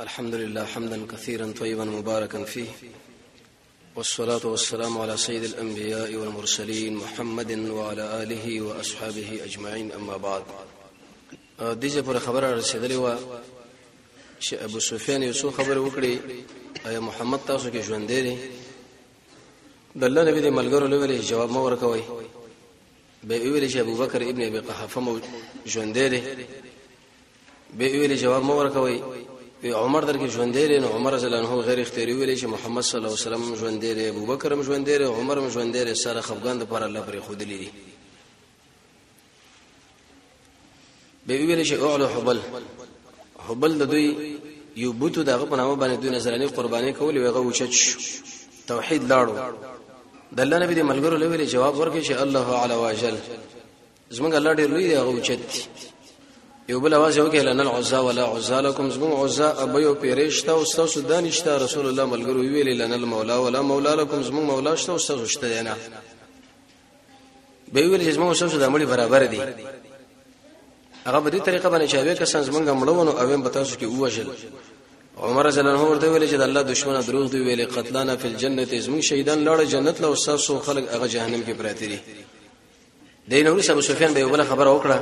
الحمد لله حمدا كثيرا طيبا مباركا فيه والصلاة والسلام على سيد الأنبياء والمرسلين محمد وعلى آله وأصحابه أجمعين أما بعد دیجه پر خبره رسیدلې و چې ابو سفیان یو څو خبره وکړي ایا محمد تاسو کې ژوند دی د الله نبی د ملګرو لوري جواب مو ورکوي به ویل چې ابو بکر ابن ابي قحافه مو ژوند دی به ویلي جواب مو ورکوي په عمر در کې ژوند دی نو عمر رضی الله عنه غیر اختیاري ویلي چې محمد صلی الله علیه وسلم ژوند دی ابو بکر هم ژوند دی عمر هم ژوند دی سره خفګان د پر الله پر خود لري به ویلي چې اعلو حبل حبل د دوی یو بوتو دغه په نامه باندې دوی نظراني قرباني کول ویغه وچچ توحید لاړو د الله نبی د ملګرو لوي جواب ورکړي چې الله علی واجل زمونږ الله ډېر لوی دی هغه اوچت دی یو بل आवाज یو کې لنل عزا ولا عزا لكم زمونږ عزا ابي او پیرشتا او تاسو دانشتا رسول الله ملګرو ویل لنل مولا ولا مولا لكم زمونږ مولا شتا او تاسو شته نه به ویل زمونږ تاسو د مړي برابر دي هغه به دې طریقه باندې چې هغه کسان زمونږ مړونو او هم تاسو کې وژل عمر رضی الله عنه ورته ویل چې د الله دشمنه دروغ دی ویل قتلانا فی الجنه زمون شهیدان لړ جنت له اوساسو خلق هغه جهنم کې پراته دي دین اورس ابو سفیان به یو بل خبره وکړه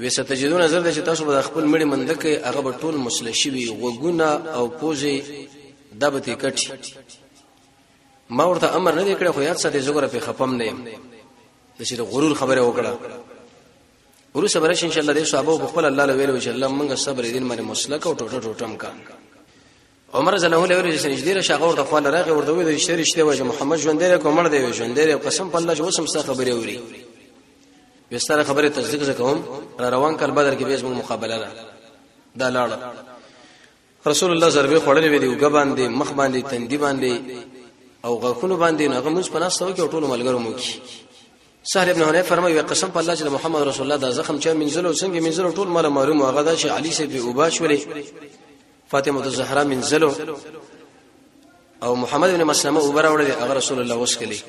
وې ستجدون نظر د چې تاسو به خپل مړي مندکه هغه به ټول مسله شي وي وګونه او پوزي دبته کټي ما ورته امر نه کړ خو یاد ساتي زګره په خپم نه يم د چې غرور خبره وکړه ورو صبر شي ان شاء الله د صحابه په خپل الله له ویلو چې الله موږ صبر دین باندې مسلک او ټوټه ټوټم کا عمر رضی الله عنه چې نږدې را شغور د خپل راغه ورته وی د شری شته وجه محمد ژوند لري کومړ دی ژوند لري قسم په الله چې وسم سره خبرې اوري وستاره خبره تصدیق زکوم را روان کړ بدر کې بیس موږ مقابله را دا لاړ رسول الله ضربه خړلې وی دی وګ باندې مخ باندې تندی باندې او غخونو باندې هغه موږ په ناس ته کې ټول ملګرو مو کی سهل ابن حنیف فرمایي قسم په الله چې محمد رسول الله دا زخم چې منزل او څنګه منزل ټول مال معلوم هغه دا چې علي سي به وباشولې فاطمه الزهرا من زلو او محمد بن مسلمه اوبر وړل هغه رسول الله وسکلی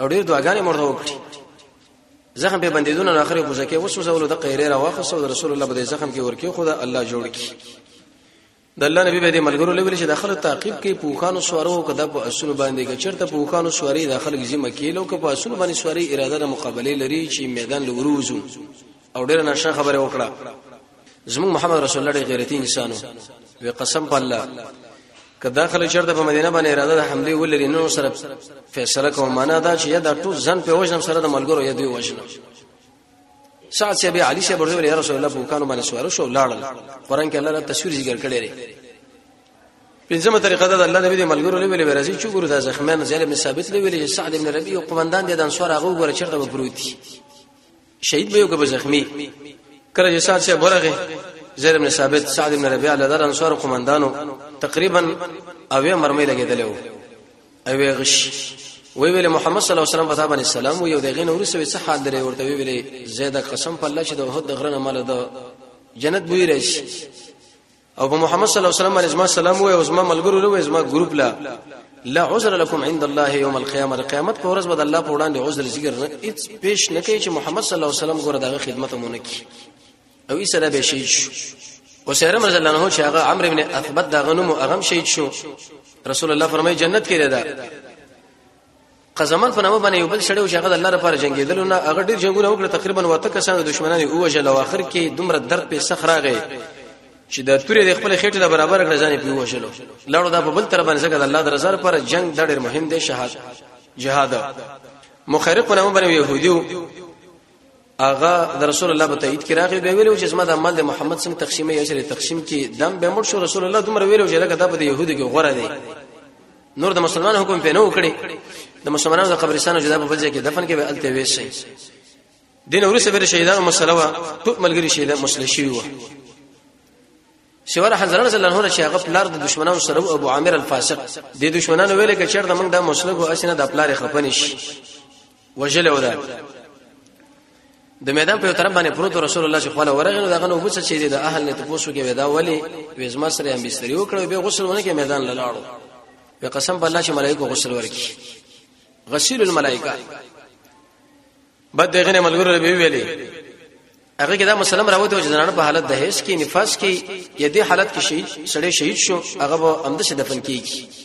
او ډیر دعاګانې مرده وکړي زخم په بندیدونه اخر کوزه کې وسو زول د قیره را واخص او رسول الله بده زخم کې ورکی خدا الله جوړ کی د الله نبی به دې ملګرو لویل چې داخله تعقیب کې پوخانو سوارو کده په اصول باندې کې چرته پوخانو سواری داخله کې ذمہ کېلو کې په اصول باندې سواری اراده د مقابله لري چې میدان لوروزو او ډیر نشه خبره وکړه زموږ محمد رسول الله ډېر غیرتی انسانو وی قسم په الله که داخله چرته په مدینه باندې اراده د حمله ولري نو سره فیصله کوم معنا دا چې یا دا ټول ځن په وژنم سره د ملګرو یا دوی وژنم سعد سی بی علی سی برزول یا رسول الله بوکانو باندې سوار شو لاړل قران کې الله را تصویر ذکر کړی لري پنځمه طریقه دا الله نبی د ملګرو لوي لوي راځي چې ګورو دا زخمان زیل ابن ثابت لوي لوي سعد ابن ربی او قومندان د انصار هغه ګوره چرته وګروتی شهید به یو که زخمی کله چې سات شه برغه زید بن ثابت سعد بن ربيعه لدار انصار قومندانو تقریبا اویا مرمۍ لګیدل وو اویا غش وی ویل محمد صلی الله علیه وسلم پتا باندې سلام وی او دغه نور سوي څه حال درې ورته وی ویل زید قسم په الله چې د وحد غرنه مال د جنت بوی راشي او په محمد صلی الله علیه وسلم باندې زما سلام وای او زما ملګرو له زما ګروپ لا لا عذر لكم عند الله يوم القيامه قیامت په ورځ به الله په وړاندې عذر ذکر نه هیڅ پیش نه کوي چې محمد صلی الله علیه وسلم ګوره دغه خدمت مونږ کی او ایسه دا به شهید شو او سره رضی الله عنه چې هغه عمرو ابن اثبت دا غنمو هغه شهید شو رسول الله فرمایي جنت کې ده قزمان په نامه باندې یو بل شړیو چې هغه د الله لپاره جنگیدل نه هغه ډیر جنگونه وکړه تقریبا وته کسان دښمنان یې اوجل او اخر کې دومره درد په سخ راغی چې د تورې د خپل خېټې له برابر کړ ځان په وشلو لاړو دا په بل تر باندې ځکه د الله د رضا لپاره جنگ د ډېر مهم دی شهادت جهاد مخرب په نامه باندې يهوديو اغا د رسول الله په تایید کې راغلی دی ویلو چې زما د عمل د محمد سم تقسیمه یا چې تقسیم کې دم به مړ شو رسول الله دومره ویلو چې لکه دا په يهودو کې غوړه دی نور د مسلمان حکم په نه وکړي د مسلمانانو د قبرستانو جدا په بل ځای کې دفن کې به الته وې شي دین ورسره به شهیدانو مسله وا ټول ملګری شهیدان مسله شي وو شوار حضرت رسول الله چې هغه پلار د دشمنانو سره ابو عامر الفاسق د دشمنانو ویل کې چیرته موږ د مسلګو اسنه د پلار خپنش وجلو ده د میدان په طرف باندې پروت رسول الله صلی الله علیه ورغه دغه نو بوڅ چې د اهل نه تاسو کې ودا ولی وزما سره هم بستر یو کړو به غسل ونه کې میدان لاړو په قسم بالله چې ملائکه غسل ورکی غسیل الملائکه بد دغه ملګرو به ویلي هغه کې دا مسلم راوته چې زنانه په حالت د هیڅ کې نفاس کې یا دې حالت کې شهید سړی شهید شو هغه به امده شه دفن کیږي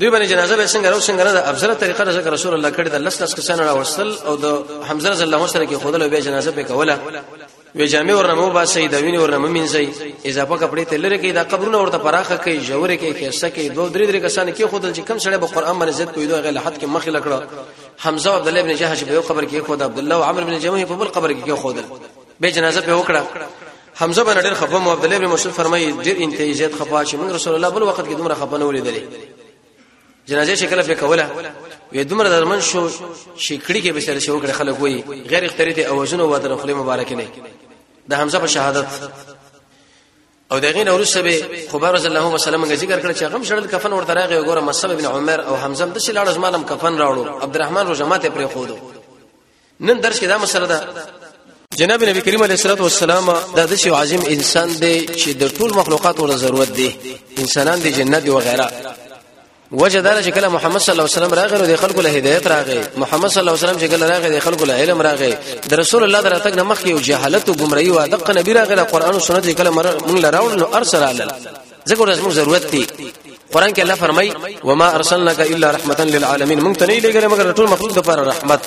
دوی باندې جنازه به څنګه راو څنګه ده افضل طریقه ده ذکر رسول الله کړی د لس لس کسان راوستل او د حمزه رضی الله سره کې خودل به جنازه په کوله وی جامع ورنه مو باسي د ویني ورنه ممنځي اضافه کپڑے ته لری کې دا قبرونه ورته پراخه کوي جوړه کې خسته کې دوه درې درې کسان کې خودل چې کم سړی به قران باندې عزت کوي دوه غلحت کې مخ لکړه حمزه عبد الله بن جهش په یو قبر کې خود عبد الله او عمرو بن جمعه په بل قبر کې خودل به جنازه په وکړه حمزه بن ډېر خفه مو عبد الله بن مسعود فرمایي ډېر انتهایی زیات خفه شي موږ رسول الله بل وخت کې دومره خفه نه ولیدلې جنازه شکل په کوله وې دومره درمن شو شکړي کې به سره شو کړ خلک وي غیر اختیاري ته اوازونه و درخلې مبارک نه د حمزه په شهادت او دغه نه ورسره به خبر رسول الله صلی الله علیه وسلم ذکر کړ چې غم شړل کفن ورته راغی وګوره مصعب ابن عمر او حمزه د شي لاړ زمالم کفن راوړو عبدالرحمن رجمات پر خودو نن درس کې دا مسله ده جناب نبی کریم علیه الصلاه والسلام دا د شی عظیم انسان دی چې د ټول مخلوقات ور ضرورت دی انسانان د جنت او غیره وجه دا چې کله محمد صلی الله علیه وسلم راغی نو د خلکو له هدایت راغی محمد صلی الله علیه وسلم چې کله راغی د خلکو له علم راغی د رسول الله درته نه مخ یو جهالت او گمراهی او دغه نبی راغی د قران او سنت کله مونږ لراول نو ارسل علی ذکر رسمو ضرورت دی قران کې الله فرمای و ما ارسلناک الا رحمتا للعالمین مونږ ته نه لګره مګر ټول مخلوق د لپاره رحمت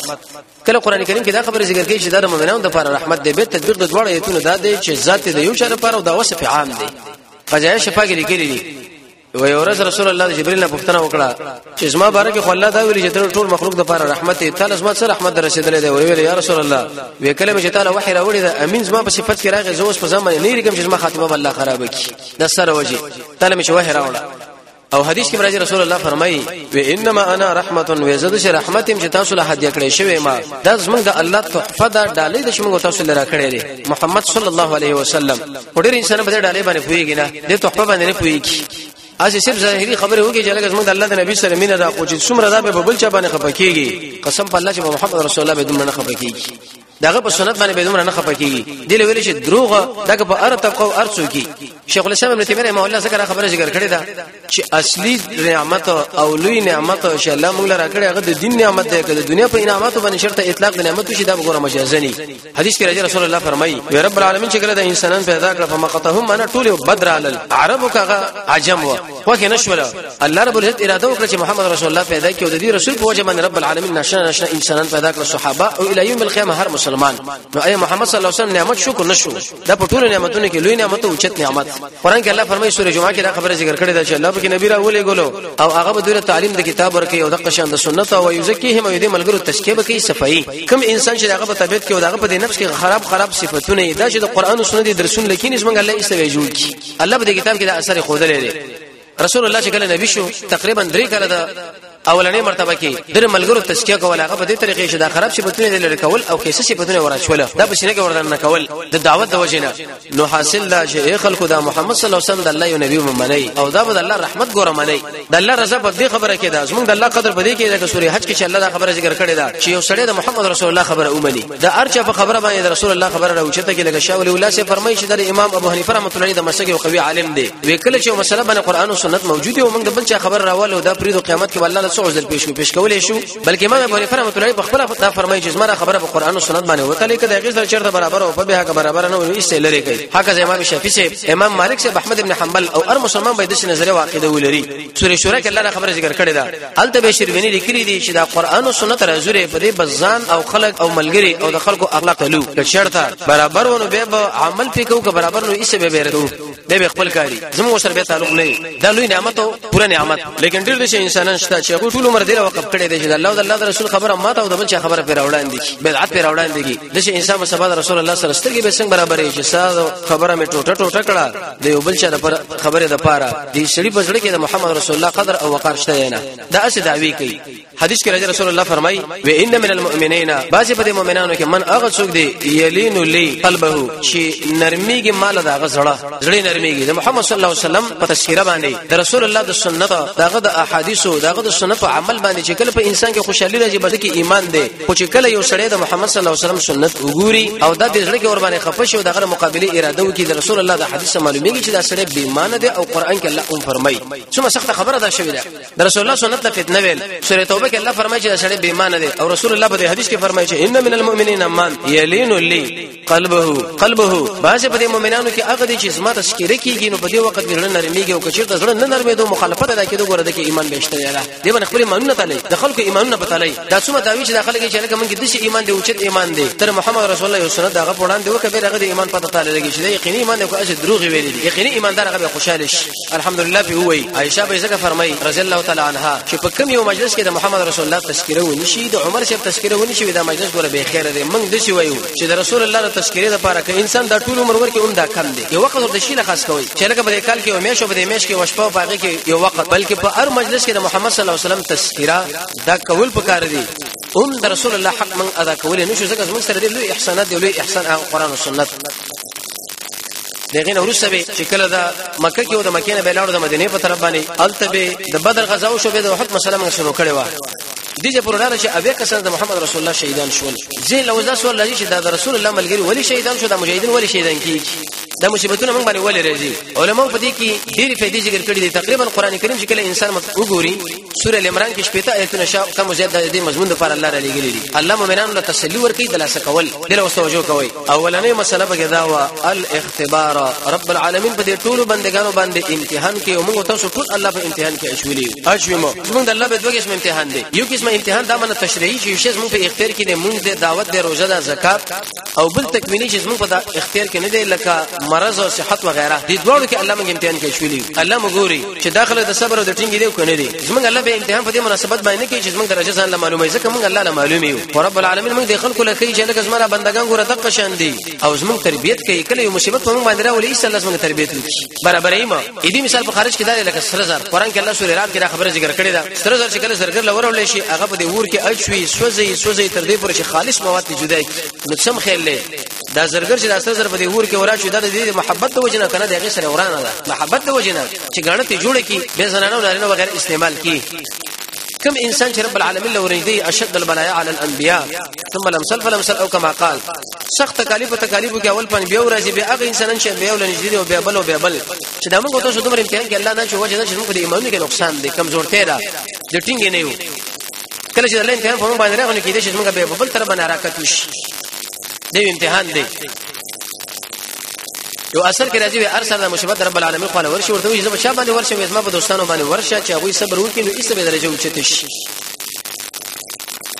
کله قران کریم کې دا خبره ذکر کوي چې دا د مؤمنانو د لپاره رحمت دی به تدبیر د دواړو ایتونو دا دی چې ذات د یو چا لپاره او دا وصف عام دی فجایع شفاګری کړی وی ورځ رسول الله جبريل نه پوښتنه وکړه چې زما باره کې خو الله دا ویلي چې تر ټول مخلوق د پاره رحمت دی تعالی زما سره رحمت رسیدلې دی وی ویل یا رسول الله وی کلمه چې تعالی وحی راوړي دا امین زما په صفت کې راغی زوس په ځمانه نه ریګم چې زما خاتمه الله خراب کی د سره وجه تعالی مې وحی راوړه او حدیث کې راځي رسول الله فرمایي و انما انا رحمت و زد ش رحمت چې تاسو له هدیه کړې شوی ما دا زمونږ د الله تحفه دا ډالۍ د شمږ تاسو لره کړې محمد صلی الله علیه وسلم ډېر انسان په دې ډالې باندې پويږي نه دې تحفه باندې نه پويږي اسی صرف ظاهری خبره وږي چې لکه زموږ الله د نبی سره مینه دا کوچ څومره دا به بل چا باندې خپکیږي قسم په الله چې محمد رسول الله به دومره نه خپکیږي داغه په سنت باندې به دومره نه خپکیږي دله ویل چې دروغ دغه په ار طبقه او ار څوکي شیخ الاسلام ابن تیمیه رحمه الله څنګه خبره ذکر کړې ده چې اصلي نعمت او لوی نعمت او شي الله موږ لره کړې هغه د دین نعمت ده کړه دنیا په انعامات باندې شرط اطلاق د نعمت شي دا وګوره مجازني حدیث کې راځي رسول الله فرمایي وي رب العالمین چې کله د انسانان پیدا کړ په مقتهم انا ټول بدرالل عربو کغه عجم و وکه نشوله الله رب العزت اراده وکړه چې محمد رسول الله پیدا کړي او د دې رسول په وجه باندې رب العالمین نشه نشه انسانان پیدا کړ صحابه او الی یوم القیامه هر مسلمان نو اي محمد صلی الله علیه وسلم نعمت شکر نشو دا په ټولو نعمتونو کې لوی نعمت او چت نعمت قران کې الله فرمایي سورې جمعه کې دا خبره ذکر کړې ده چې الله به کې نبی را ولې ګلو او هغه به دوی تعلیم د کتاب ورکې او د قشان د سنت او یزکیهم او دې ملګرو تشکیه به کوي صفائی کوم انسان چې هغه په طبيعت کې او هغه په نفس کې خراب خراب صفاتونه یې دا چې د قران او سنت درسونه لکې نسمنګ الله ایستوي جوړ کی الله به د کتاب کې دا اثر خوده لري رسول الله چې کله نبی شو تقریبا درې کاله دا اولنې مرتبه کې در ملګرو تزکیه کوله هغه په دې طریقې چې دا خراب شي بتونه دې لري کول او کیسه شي بتونه ورچوله دا په سینه کې وردان نه کول د دعوت د وجې نه نو حاصل دا چې خلکو دا محمد صلی الله علیه وسلم د الله یو نبی ومني او دا به الله رحمت ګوره مني د الله رضا په دې خبره کې دا زمونږ د الله قدر په دې کې دا سورې حج کې چې الله دا خبره ذکر کړې ده چې یو سړی د محمد رسول الله خبره ومني د ارچا په خبره باندې رسول الله خبره راوچته کې لګه شاه ولی الله سي فرمایي چې د امام ابو حنیفه رحمۃ اللہ علیه د مسلک یو قوي عالم دی وکړه چې مسله باندې قران او سنت موجود او موږ د بل چا خبر راواله دا پریدو قیامت کې الله له څو عذر پیش پیش کولې شو بلکې امام ابو حنیفه رحمۃ اللہ علیه په خپل دا فرمایي چې زما خبره په قران او سنت باندې وته لیکه د غیر چرته برابر او په به برابر نه وي چې لری کوي حق از امام شافعي سي امام مالک سي احمد ابن حنبل او ار مسلمان به د نظر واقع دی ولري سورې شورا کې الله خبره ذکر کړې ده هلته به شربني لیکلي دي چې دا قران او سنت راځوري په دې بزان او خلق او ملګری او د خلکو اخلاق لو که شرطه برابر ونه به عمل پې کو که برابر نو ایسه به بیرته به به خپل کاری زموږ سره به تعلق نه دا لوی نعمت او پوره نعمت لیکن ډیر دي انسانان شته چې ټول عمر دې وقف کړي دي چې الله او الله رسول خبره ماته او د بل چا خبره پر وړاندې کی بدعت پر وړاندې کی د انسان په سبا رسول الله سره سترګې به څنګه برابرې چې ساده خبره مې ټوټه ټوټه کړه د یو بل چا د پر خبره د پاره د سړي په زړه کې د محمد رسول الله قدر او وقار شته نه دا اسې دعوی کوي حدیث کې راځي رسول الله فرمایي و ان من المؤمنین بعضې په مؤمنانو کې من هغه څوک دی یلین لی قلبه چې نرمیږي مال دا غزړه زړه نرمیږي د محمد صلی الله علیه وسلم په تشکیره باندې د رسول الله د سنت دغه د احادیثو دغه د سنت عمل باندې چې کله په انسان کې خوشحالي راځي بلکې ایمان دی خو چې کله یو سړی د محمد صلی الله علیه وسلم سنت وګوري او د دې ځړ کې ور باندې خپه شي او دغه مقابله اراده وکړي د رسول الله د حدیث معلومیږي چې دا سړی بې ایمان دی او قران کې الله اون فرمایي څومره سخت خبره ده شوې ده د رسول الله سنت ته فتنه ویل سورې توبه کې الله فرمایي چې دا سړی بې ایمان دی او رسول الله په دې حدیث کې فرمایي چې ان من المؤمنین من یلین لی قلبه قلبه بعض په دې مؤمنانو کې هغه دي چې زما تذکره کیږي نو په دې وخت کې زړه نرميږي او کچیر د زړه نه نرمېدو مخالفت ادا کېدو ګوره د کې ایمان بهشته یاره دې باندې خپل ایمانونه تعالی د خلکو ایمانونه په تعالی دا څومره داوی چې د خلکو کې چې لکه مونږ د شي ایمان دی او چې ایمان دی تر محمد رسول الله یو سنت دغه پړان دی وکړي هغه د ایمان په تعالی لګي چې یقیني ایمان دی کو اجه دروغ ویلي یقیني ایماندار هغه خوشاله شي الحمدلله به وی عائشه به زکه فرمای رضی الله تعالی عنها چې په کوم یو مجلس کې د محمد رسول الله تذکره ونی شي د عمر شپ تذکره ونی شي دا مجلس ګوره به خیر دی موږ د شي وایو چې د رسول الله د تذکره لپاره که انسان د ټول عمر ورکه اون دا کم دی یو وخت د شي خاص کوي چې لکه په کال کې او میاشو په میاش کې وشپو باغې کې یو وخت بلکې په هر مجلس کې د محمد صلی الله علیه وسلم تذکره دا کول پکار دی هم د رسول الله حق من ادا کول نه شو ځکه موږ سره د لوی احسانات دی لوی احسان هغه قران او سنت دغه نورسته به چې کله دا مکه کې او د مکې نه بلاړو د مدینه په طرف باندې الته به د بدر غزا او شوبې د احد مسله موږ شروع کړې و دې چې پرونه چې اویا کسان د محمد رسول الله شهیدان شول زه لوځه سوال لږی چې د رسول الله ملګری ولی شهیدان شو د مجاهدین ولی شهیدان کیږي دا مصیبتونه موږ باندې ولې راځي علماء په دې کې ډېری فائدې ذکر کړې دي تقریبا قران کریم چې کله انسان وګوري سوره العمران کې شپږ آیتونه شاو کم زیات د دې مضمون لپاره الله را لګیلي دي الله مؤمنانو له تسلی ورکړي د لاسه کول دل اوس توجه کوي اولنې مسله به دا وا الاختبار رب العالمین په دې ټولو بندگانو باندې امتحان کې موږ تاسو ټول الله په امتحان کې اشولي اجمو موږ د الله په دوه قسم امتحان دي یو قسم امتحان دا منه تشریعي چې شیز موږ په اختیار کې نه موږ د دعوت د روزه د زکات او بل تکمیلی چې زموږ په اختیار کې نه دی لکه مرض او صحت و غیره دې دوړو کې الله موږ امتحان کې شولې الله موږ ګوري چې داخله د صبر او د ټینګې دی کنه دی زموږ الله به امتحان په دې مناسبت باندې کې چې زموږ درجه ځان له معلومه ځکه موږ الله له معلومه یو او رب العالمین موږ د خلکو له کوي چې لکه زموږ بندگان ګوره دقه شان دي او زموږ تربيت کوي کله یو مصیبت په موږ باندې راولي چې الله زموږ تربيت وکړي برابرې ما دې مثال په خارج کې دا لکه سره زر قران کې الله سورې رات کې دا خبره ذکر کړې ده سره زر چې کله زرګر لورول شي هغه په دې ور کې اچوي سوځي سوځي تر دې پر چې خالص مواد جدا کی نو سم خیال لې دا زرګر چې دا سره زر په دې ور کې ورا شو دا د دې محبت د وجنه کنه دغه سره ورانه ده محبت د وجنه چې غاڼه ته جوړه کی به زنانه ولرنه وغیر استعمال کی كم انسان چې رب العالمین لوري دی اشد البلايا على الانبياء ثم لمسل فلمسل او كما قال سخت تکالیف او تکالیف کې اول پنځه بیا ورځي بیا هغه انسانان چې بیا ولني دي او بیا بل او بیا بل چې دا موږ ته څه دومره امتحان کې الله نه چې وجه نه چې موږ د ایمان کې نقصان دي کمزورتیا ده د ټینګ نه یو کله چې الله امتحان په موږ باندې راغلی کېدې چې موږ به په بل طرف باندې حرکت وشي د امتحان دی یو اثر کې راځي هر سره مشبت رب العالمین خو لور شي ورته وي زما شابه لور شي زما په دوستانو باندې ورشه چې هغه صبر وکړي نو ایسه به درجه اوچته شي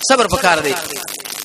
صبر پکار دی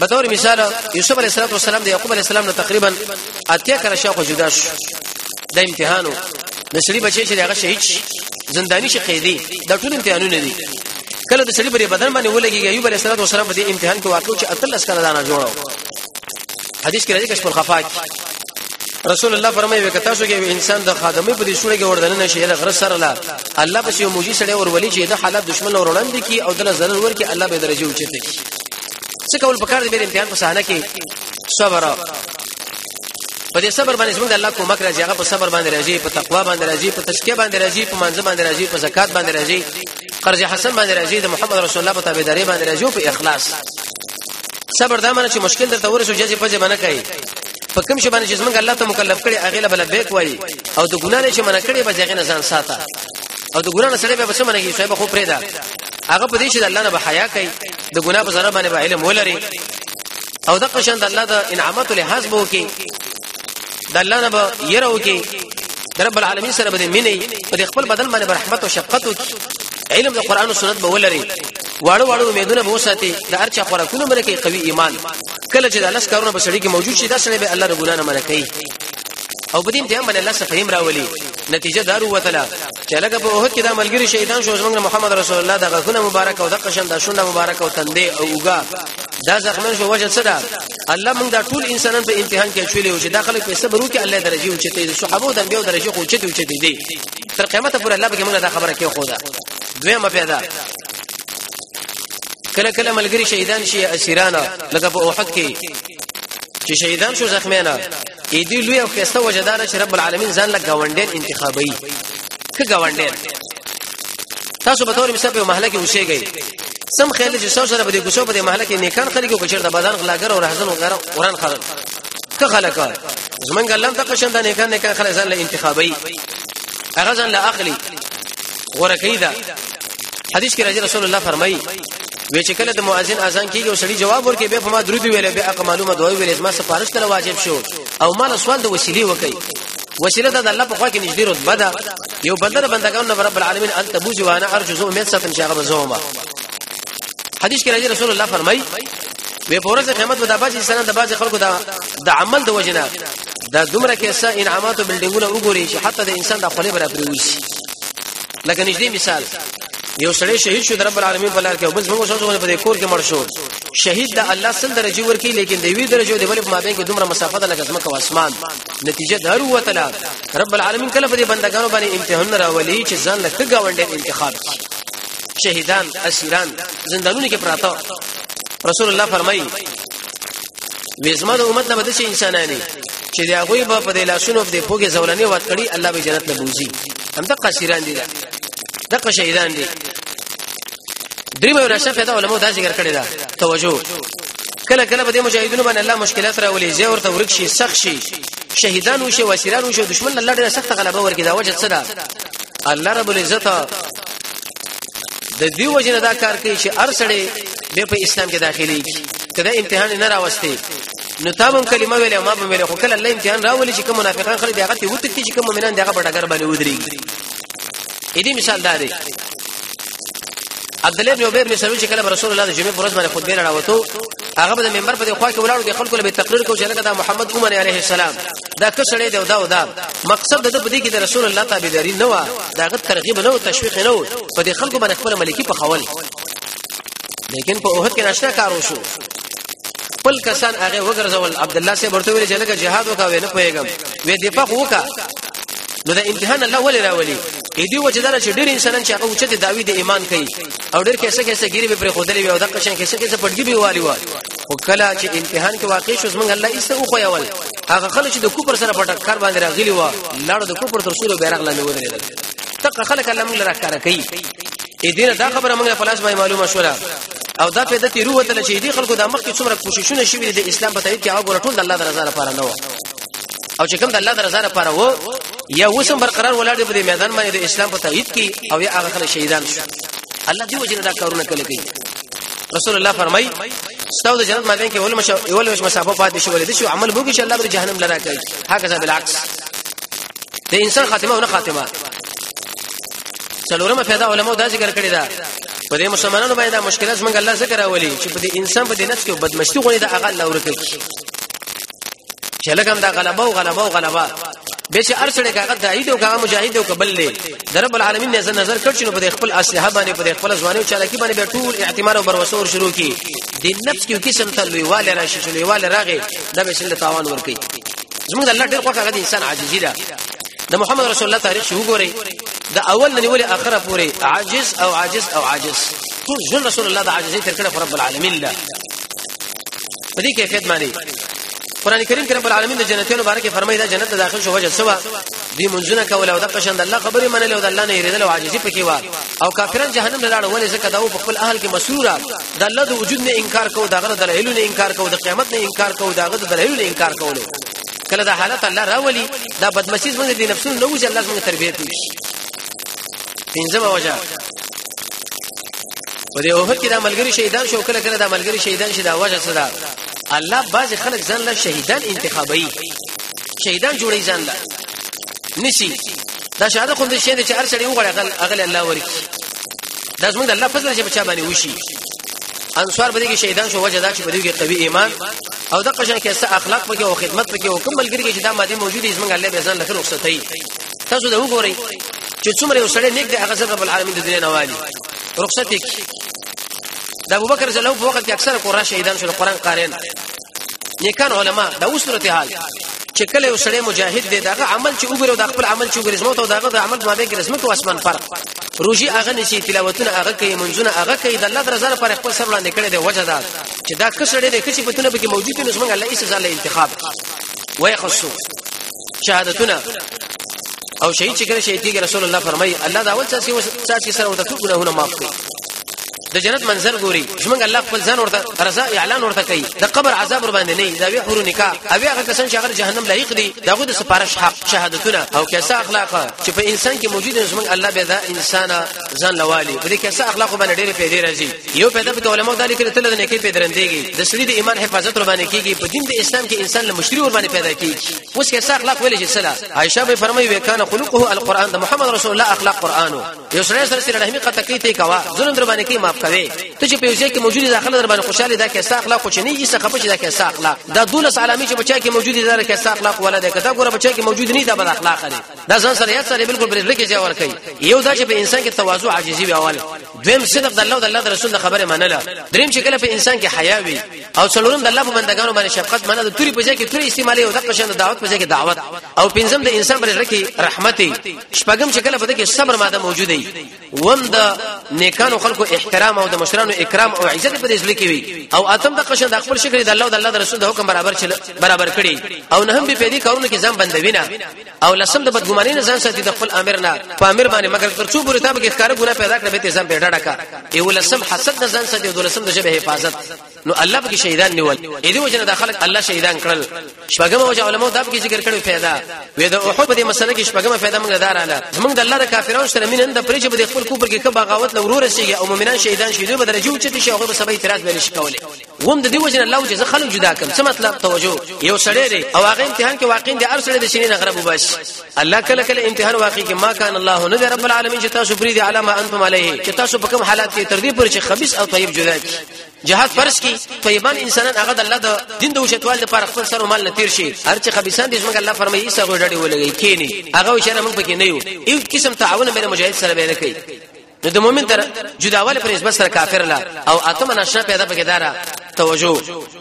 به دور مثال یوسف علیه السلام د یعقوب علیه السلام نه تقریبا اتیا کړه شاو خو جدا شو د امتحانو مصری بچی چې هغه شهید شي زندانی شي قیدی دا ټول امتحانونه دي کله د سړي پر بدن باندې ولګي ایوب علیه السلام په دې امتحان کې واقع چې اتل اسکره دانا جوړو حدیث کې راځي کشف الخفاق رسول الله فرمایي وکړه تاسو کې انسان د خادمي په دې سورې کې وردن نشي له غره سره لا الله پسې یو موجي سره ور ولي چې د حالات دشمن ور وړاندې کی او دله ضرر ورکي الله به درجه اوچته کی څه کول پکار دی به امتحان په صحنه کې صبر په دې صبر باندې زموږ الله کومک راځي هغه په صبر باندې راځي په تقوا باندې راځي په تشکیه باندې راځي په منځ باندې راځي په زکات باندې راځي قرض حسن باندې راځي د محمد رسول الله په تابعداري باندې راځي او په اخلاص صبر دا معنی چې مشکل درته ورسو جزې پځې باندې کوي په کوم شی باندې چې زمونږ الله ته مکلف کړي هغه له بل بیک وایي او د ګناه نه چې منع کړي به ځای نه ځان ساته او د ګناه نه سره به څه منع کیږي صاحب خو پرې ده هغه په دې چې الله نه به حیا کوي د ګناه په ذره باندې به علم ولري او د قشن د الله د انعامات له حسب وکي د الله نه به يرو کې د رب العالمین سره به مینې په خپل بدن باندې رحمت او شفقت وکي علم د قران او سنت به ولري واړو واړو امیدونه به وساتي د ارچا خوراکونه مرکه قوي ایمان کله چې د الله کارونه په سړی کې موجود شي دا سړی به الله د ګنا نه منع کوي او بدین ته باندې الله سفهیم راولي نتیجه دارو وتلا چې لکه په اوهد کې دا ملګری شهیدان شو زمونږ محمد رسول الله د غفونه مبارک او د قشن د شونه مبارک او تندې او اوګه دا زخمن شو وجه څه ده الله موږ دا ټول انسانان په امتحان کې چولې او چې داخله په صبر وکړي الله درجه او چې ته صحابه د انبیو درجه خو چې ته چې دي تر قیامت پورې الله به موږ دا خبره کې خو دا دویمه پیدا کله کله ملګری شهیدان شي اسیران لکه په اوحد کې چې شهیدان شو زخمیانا اې دې لوی او خسته وجدار چې رب العالمین ځان له گاونډین انتخابي که گاونډین تاسو به تور مثال په محله کې اوسېږئ سم خیال چې څو سره به دې ګوشو په دې محله کې نیکان خلکو کې چیرته بازار غلاګر او رهزن وغیرہ قران خلک که خلک زمونږ الله ته قشند نیکان نیکان خلک ځان له انتخابي هغه ځان له اخلي غوړه کوي دا حدیث کې راځي رسول الله فرمایي وی چې کله د مؤذن اذان کیږي او سړي جواب ورکړي به په ما درود ویل به اق معلومه دوی ویل زما سفارش کله واجب شو او ما سوال د وسیلې وکړي وسیله ده د الله په خوا کې نږدې رتبه ده یو بندر بندگان نه رب العالمین انت بوزي وانا ارجو زو امید ساتم چې هغه زوما حدیث کې راځي رسول الله فرمایي وی په ورځ قیامت به د باج انسان د باج خلکو دا د عمل د وجنه دا دومره کیسه انعامات او بلډینګونه وګوري چې حتی د انسان د خپل برابر وي لکه نږدې مثال یو سړی شهید شو د رب العالمین په لار کې او بس موږ شوزونه په کور کې مړ شو شهید د الله سل درجه ورکی لیکن د وی درجه د بل په مابین کې دومره مسافه ده لکه زمکه او اسمان نتیجه د هر وتلا رب العالمین کله په دې بندگانو باندې امتحان راولي چې ځان له کګاونډې انتخاب شهیدان اسیران زندانونو کې پراته رسول الله فرمایي وزما د امت نه بده شي انسانانی چې دا غوي په دې لاسونو په پوګه زولنې وات کړي الله به جنت له بوزي هم د قصيران دي د قشهيدان دي دریم یو نشه پیدا علماء دا ذکر کړی دا توجه کله کله به د مجاهدینو باندې الله مشکلات راولي زه ورته ورک شي سخت شي شهیدان وشي وسیران وشي دشمن الله ډېر سخت غلبه ورکړي دا وجه څه ده الله رب العزت د دې وجنه دا کار کوي چې هر سړی به په اسلام کې داخلي کی کله امتحان نه راوستي نو تابم کلمه ویلې ما به ویلې خو کله الله امتحان راولي چې کوم منافقان خلک دغه ته وتښتي چې کوم مؤمنان دغه بډګر باندې ودرېږي اې دې مثال دا دی عبد الله بن عبیر مثالو چې کله رسول الله د جمعې پر ورځ باندې خطبه راوته هغه د منبر په خوا کې ولاړو د خلکو له تقریر کو چې لکه دا محمد عمر علیه السلام دا کسړې دی او دا او دا مقصد د دې کې د رسول الله تابعداري نه و دا غت ترغیب نه او تشویق نه و په دې خلکو باندې خپل ملکی په خول لیکن په اوهد کې ناشنا کار وشو خپل کسان هغه وګرځول عبد الله سي ورته ویل چې لکه جهاد وکاوي نه پويګم وې دفاع وکا نو دا امتحان الله ولې راولي اې دی وجدار چې ډېر انسانان چې هغه اوچته داوی د ایمان کوي او ډېر کیسه کیسه ګیری به پر خودلې وي او دا قشن کیسه کیسه پټګي به والی و خو کله چې امتحان کې واقع شو زمونږ الله ایسته او خو یول هغه خلک چې د کوپر سره په ټکر باندې راغلی و لاړو د کوپر تر سورو بیرغ لاندې ودرېدل تک خلک الله موږ راکاره کوي اې دینه دا خبره موږ په لاس باندې معلومه شوه او دا په دتی روه تل چې دې خلکو د مخ کې څومره کوششونه شوي د اسلام په تایید کې هغه ټول د الله د رضا لپاره نه و او چې کوم د الله د رضا لپاره و یا وسم برقرار ولاړ دی په میدان باندې د اسلام په تایید کې او یا هغه خلک شهیدان شو الله دې وجنه دا کارونه کوي رسول الله فرمای ستاسو د جنت مابین کې اول مشه اول مشه مسافه پاتې شو ولې شو عمل وګی چې الله به جهنم لرا کوي هغه بالعکس د انسان خاتمه او نه خاتمه څلورمه پیدا علماء دا ذکر کړی دا په دې مسلمانانو باندې دا مشکلات موږ الله ذکر راولي چې په دې انسان په دې نفس کې بدمشتي غوړي دا هغه الله ورکړي چې لګم دا غلبه او غلبه او غلبه به چې ارسړې کاغه د ایدو کاغه مجاهد او قبل له درب العالمین نه نظر کړ چې نو په خپل اسلحه باندې په خپل ځواني او چالاکی باندې به ټول اعتماد او بروسور شروع کی د نفس کې قسم ته لویوال راشي چې لویوال راغی دا به سل تاوان ور کوي زموږ الله ډېر خوښه غدي انسان عاجزی ده د محمد رسول الله تاریخ شو ګوري د اول نه نیولې اخره پورې عاجز او عاجز او عاجز ټول ژوند رسول الله د عاجزۍ تر کړه رب العالمین له په دې کیفیت باندې قران کریم کې رب العالمین د جنتیانو باره کې فرمایي دا جنت ته داخل شو وجه سوا دی منځونه کول او د قشند الله خبرې منل او د الله نه یریدل او عاجزي پکې و او کافران جهنم ته لاړ ولې ځکه دا په خپل اهل کې مسرور د الله د وجود نه انکار کوو دا غره د دلایلو نه انکار کوو د قیامت نه انکار کوو دا غره د دلایلو نه انکار کوو کله دا حالت الله راولي دا بدمسیز موږ دي نفسونه نو چې الله موږ تربیت وکړي پنځمه وجه په دې اوهد کې د ملګری شهیدان شو کله کله د ملګری شهیدان شي دا وجه څه ده الله بعض خلک ځان له شهیدان انتخابي شهیدان جوړي ځان له نسی دا شهادت خو دې شه دې چې هر سړی وغړي غل اغل الله ورکی دا زمونږ الله فضل چې بچا باندې وشي انصار بده کې شهیدان شو وجه دا چې بده کې قوي ایمان او د قشن کې څه اخلاق پکې او خدمت پکې او کوم ملګری کې چې دا ماده موجوده زمونږ الله به ځان لکه رخصتای تاسو دا وګورئ چې څومره وسړی نیک دی هغه سره رب العالمین د دنیا نوالی رخصت کی د ابوبکر جلو په وخت کې اکثره قرآن شهیدان شول قرآن قارین نیکان علما دا اوس صورت حال چې کله یو سړی مجاهد دی داغه عمل چې وګورو د خپل عمل چې وګورو ته داغه د عمل مابه کې رسمت او اسمان فرق روزي هغه نشي تلاوتونه هغه کوي منځونه هغه کوي د الله درزه لپاره خپل سر وړاندې کړي دی وجه دا چې دا کسړې دی کسي پتونه به کې موجود نه څنګه الله ایسه ځله انتخاب وای خصو شهادتونه او شهید چې کله شهید کېږي رسول الله فرمایي الله دا اول څاڅي څاڅي سره ورته ټول ګناهونه معاف کړي د جنت منظر ګوري زمونږ الله خپل ځان ورته رضا اعلان ورته کوي د قبر عذاب ور باندې نه دا وی حور نکاح او هغه کسان چې هغه جهنم لایق دي داغه د سپارش حق شهادتونه او کیسه اخلاق چې په انسان کې موجود دي زمونږ الله به دا انسان ځان لوالي په دې کیسه اخلاق باندې ډېر پیدا راځي یو پیدا په علماء دالي کې تل نه کې پیدا رندېږي د سړي د ایمان حفاظت ور باندې کیږي په دین د اسلام کې انسان له مشری ور باندې پیدا کیږي اوس کیسه اخلاق ویل چې سلا عائشه به فرمایي وکانه خلقه القرآن د محمد رسول الله اخلاق قرآن یو سره سره سره رحمی قطع کوي ته کوا ظلم در باندې کوي معاف کوي ته چې په یوځای کې موجود داخله در باندې خوشاله ده کې استا اخلاق خو چې نه یې څه خپه چې ده کې استا اخلاق دا دولس علامې چې بچا کې موجود ده کې استا اخلاق ولا ده کته ګوره بچا کې موجود نه ده بد اخلاق دي دا ځان سره یاد سره بالکل بل لکه ځای ور کوي یو دا چې په انسان کې تواضع عاجزي وي اول دویم صدق د الله او د الله رسول د خبره منله دریم چې کله په انسان کې حیا وي او څلورم د الله په بندگانو باندې شفقت مننه د توري په ځای کې توري استعمالي او د قشن د دعوت په ځای کې دعوت او پنځم د انسان پر رکی رحمت شپږم چې کله په دې کې صبر ماده موجوده وي وم د نیکانو خلکو احترام او د مشرانو اکرام او عزت په دې ځل کې وي او اتم د قشن د خپل شکل د الله او د الله رسول د حکم برابر برابر کړي او نه هم به په دې کارونو کې ځم بندوي نه او لسم د بدګمانۍ نه ځان ساتي د خپل امر نه په امر باندې مګر تر څو پورې تابګه ښکارا ګناه پیدا کړې به ته ځان پیدا ډکا یو لسم حسد نه ځان ساتي او لسم د جبه حفاظت نو الله به شهیدان نیول اې دې وجنه د خلک الله شهیدان کړل شپږم وجه علماء دا به ذکر کړو پیدا وې د احد په دې مسله کې شپږم پیدا موږ دار اله موږ د الله د کافرانو سره مين د پرېجه به خپل کوپر کې کبا غاوت لورو رسیږي او مؤمنان شهیدان شي دوی به درجه اوچته شي هغه به سبا اعتراض به نشي کولای ووم د دې وجه نه الله چې زه خلک جدا کم څه مطلب توجه یو سړی دی او هغه امتحان کې واقع دی هر سړی د شینې نه غرب وباش الله کله کله امتحان واقع کې ما کان الله نه رب العالمین چې تاسو پری دی علامه انتم علیه چې تاسو په کوم حالات کې تر دې پر چې خبيث او طیب جدا کی جهاد فرض کی طیبان انسانان هغه د الله د دین د وشتوال لپاره خپل سر او مال نه تیر شي هر چې خبيسان دې څنګه الله فرمایي ایسه غوډړي ولګي کینی هغه چې موږ پکې نه یو یو قسم تعاون بین مجاهد سره به نه کوي نو د مؤمن تر جداواله پر نسبت سره کافر لا او اتم نشه پیدا پکې دارا توجه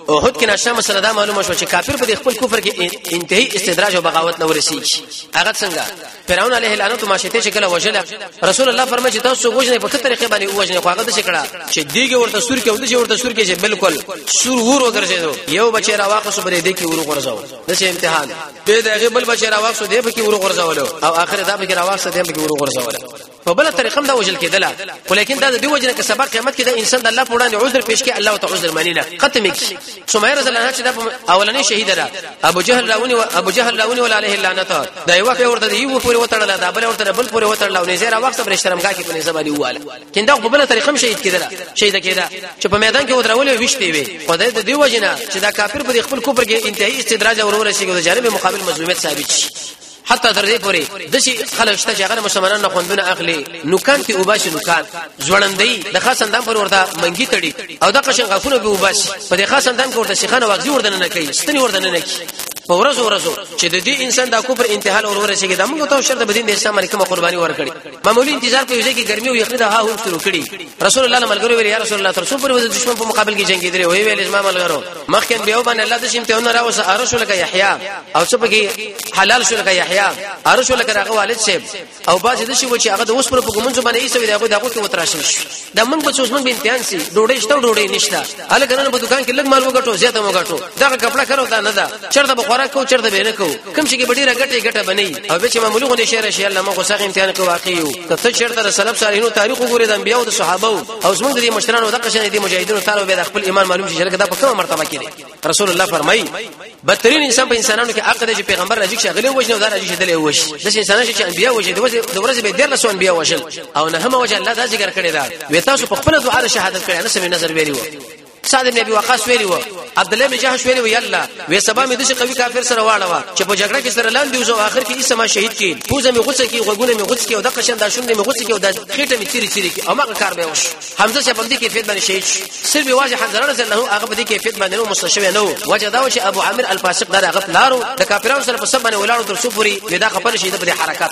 او هد کې نشه مسله دا معلومه شو چې کافر په خپل کفر کې انتهایی استدراج او بغاوت نه ورسیږي هغه څنګه فرعون علیه لعنت ما شته چې کله وجل رسول الله فرمایي چې تاسو وجنه په کتر کې باندې وجنه خو هغه د شکړه چې دیګه ورته سور کې او د ورته سور کې چې بالکل سور ور وګرځیدو یو بچی را واخصو بلې دې کې ور غورځاو د شي امتحان به دغه بل بچی را واخصو دې به کې ور غورځاولو او اخر دا به کې را واخصو دې به کې ور غورځاولو په بل طریقه دا وجل کېدل خو لیکن دا د دی وجنه کې سبا قیامت کې د انسان د الله په وړاندې عذر پیش کې الله تعالی عذر مانی نه ختم کی سمیر رضی الله عنها چې د اولنې شهید را ابو جهل راونی او ابو جهل راونی ول علیه لعنت دا یو په ورته دی یو پورې وتړل دا بل ورته بل پورې وتړل او نه زیرا وخت پر شرمګه کې په زبانی واله کیندا په بل طریقه هم شهید کېدل شهید کېدا چې په میدان کې ودرول وشته وي په دې دی وجنه چې دا کافر په خپل کوپر کې انتهایی استدراج او ورور شي د جانب مقابل مظلومیت ثابت شي حتی تر دې پوري د شي خلک شته چې هغه مسلمانان نه خوندونه اخلي نو کان کې وباسي نو کان ځوړندې د خاص اندام پر ورته منګي تړي او د قشن غفونه به وباسي په دې خاص اندام کې ورته شيخانه واغزي ورته نه کوي ستني ورته نه کوي په ورځ ورځو چې د دې انسان د کوپر انتحال اور ورسېږي د موږ ته شرط بدین د اسلام باندې کومه قرباني ورکړي معمولی انتظار په یوځای کې ګرمي او یخني د ها هو شروع کړي رسول الله ملګرو ویل یا رسول الله تر څو پر دشمن په مقابل کې جنگیدل وی ویل اسلام ملګرو مخکې انبیو باندې الله د شي امتحان راوسه ارشو لکه یحیی او څه پکې حلال شو لکه یحیی ارشو لکه هغه والد صاحب او باز د شي و چې هغه د اوس پر په ګمنځ باندې ایسوي دغه دغه کې وتراشل شي دا موږ به څوس موږ به امتحان سي ډوډۍ شته ډوډۍ نشته هله کنه په دکان کې لګ مال وګټو زیاته وګټو دا کپڑا کرو دا نه دا چرته به خوراک کو چرته به نه کو کوم چې ډېر غټه غټه بنئ او به چې معمولی غو نشه راشي الله موږ سره امتحان کې واقع یو کته چرته سلف صالحینو تاریخ وګوري د انبیو د صحابه او زمونږ د مشرانو د قشن دي مجاهدینو تعالی به د خپل ایمان معلوم شي چې دا په کومه مرتبه کې دي رسول الله فرمایي بدترین انسان په انسانانو کې عقد چې پیغمبر راځي چې غلې وژنه دا راځي چې دلې وژ د انسانانو چې انبیا وژ د ورځې به ډیر لسو انبیا وژل او نه هم وجه الله دا ذکر کړی دا وې تاسو په خپل دعا د شهادت کړی نه سمې نظر ویلی وو سعد بن ابي وقاص ویلی و عبد الله بن جهش ویلی و یلا وې سبا مې د قوي کافر سره واړه وا چې په جګړه کې سره لاندې وځو اخر کې ایسه ما شهید کی پوزه مې غوڅه کی غوګونه مې غوڅ کی او د قشن دا شوند مې غوڅ کی او د خېټه مې چیرې چیرې کی او ما کار به وش حمزه چې په دې کې فیت باندې شهید سلبي واجه حضرت رضی الله هغه په دې کې فیت باندې نو مستشوي نو وجه دا چې ابو عامر الفاسق دا هغه لارو د کافرانو سره په سبانه ولاړو تر سفري ودا خپل شهید په حرکت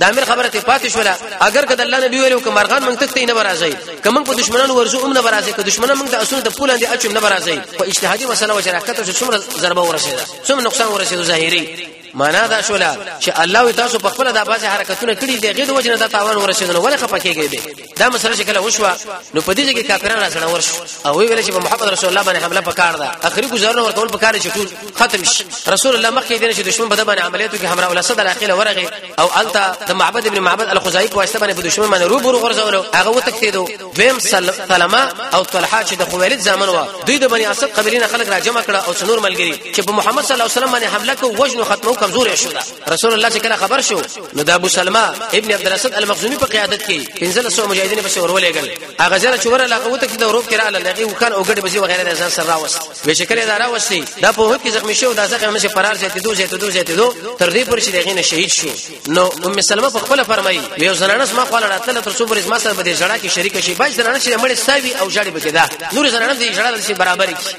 د امیر خبره ته پاتې شوله اگر که د الله نبی ویلو کوم مرغان مونږ تخته نه برازي کوم په دشمنانو ورزو هم نه برازي که دشمنان مونږ د اسونه د پولان دي اچوم نه برازي په اجتهادي مسله وجه راکته چې څومره ضربه ورسېده څومره نقصان ورسېده ظاهري معنا دا شوله چې الله تاسو په خپل د بازي حرکتونه کړی دی غیر وجه نه د تاوان ورسېدل ولې خپکیږي دا مسله چې کله وشو نو په دې ځای کې کافرانو را سره ورشو او وی ویل چې په محمد رسول الله باندې حمله پکار ده اخري گزارنه ورکول پکار چې ټول ختم شي رسول الله مخکې دې چې دشمن په دبانې عملیاتو کې همراه ولا صد الاخیله ورغه او التا د معبد ابن معبد الخزاعي په واسطه باندې په دشمن باندې روب ورو غرزولو هغه وتکتیدو دویم سلمہ او طلحه چې د خویلد زامن و دوی د بنی اسد قبیلین خلک را جمع کړه او څنور ملګری چې په محمد صلی الله علیه وسلم باندې حمله کو وجنو ختمو کمزور شو رسول الله چې کله خبر شو نو د ابو سلمہ ابن عبد الاسد المخزومی په قیادت کې 1500 مجاهدین په سور ولېګل هغه ځل چې ورله هغه وته کې د اورپ کې رااله لغي وکړ او ګډ بزي وغیرہ د ځان سره راوست به شکل دا راوستي دا په هوت کې زخمی شو دا ځکه مشه فرار زیاتې دوه زیاتې دوه زیاتې دوه تر دې پر چې دغه نه شهید شو نو ام سلمہ په خپل فرمایي یو زنانه ما خپل راتله تر څو برز ما سره به جړه کې شریک شي باج زنانه چې مړ ساوي او جړې بګدا نور زنانه دې جړه برابر شي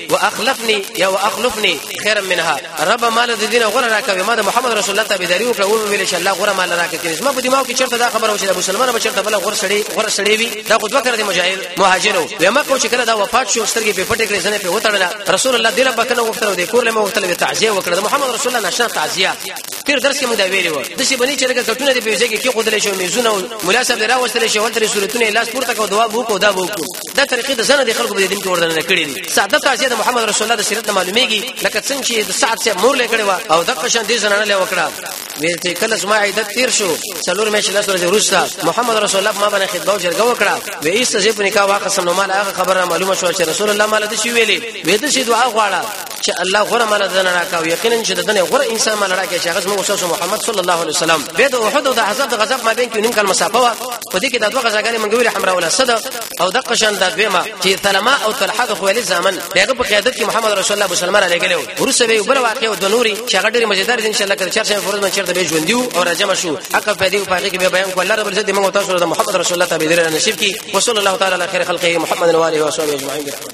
واخلفني يا واخلفني خيرا منها رب مال د دین غره راکوي ما د محمد رسول الله تابع دریو کړو ویل چې الله غره مال راکوي ما په دماغ کې چرته دا خبره و چې د مسلمان به چرته بل غره سړي غره سړي وي دا خو دوه کړه د مجاهد مهاجرو ویما کو چې کړه دا وفات شو سترګې په پټه کړې زنه په وتړله رسول الله دله بکنه وختره د کور له مو وختله تعزیه وکړه محمد رسول الله نشه تعزیه تیر درس کې موږ دا ویلو د شي بني چې لکه کټونه دی په ځای کې کې خودلې شو میزونه مولا صاحب راوستل شو ولته صورتونه لاس پورته کو دوا بو کو دا بو کو دا طریقې د زنه د خلکو په دین کې وردن کړې دي ساده تاسو د محمد رسول الله د سیرت معلومیږي لکه څنګه چې د سعد سره مور لیکړې و او د قشن دې زنانه له وکړه وې چې کله زما عیدت تیر شو څلور مې شل سره ورسته محمد رسول الله ما باندې خدمت جرګه وکړه وې ایست چې په نکاح واقع سم نو مال هغه خبره معلومه شو چې رسول الله مال دې شي ویلې وې دې دعا غواړه چې الله غره مال دنه راکاو یقینا چې دنه غره انسان مال راکې چې هغه موسی محمد صلی الله علیه وسلم به د احد او د عذاب د غضب ما بین کې نیم کلمه صافه په دې کې دا دوه غزاګانې مونږ ویل حمراء الاسد او د قشان د دویمه چې تلما او طلحه د خویل زامن دغه په قیادت کې محمد رسول الله مسلمان علی ګلو ورسره یو بل واقع او د نوري چې هغه ډېر مزیدار دي ان شاء الله کله چرشه فرض من چرته به ژوند یو او راجم شو حق په دې په کې به بیان کو الله رب العزت موږ تاسو د محمد رسول الله تعالی نصیب کی وصلی الله تعالی علی خیر خلقه محمد و علیه و صحبه اجمعین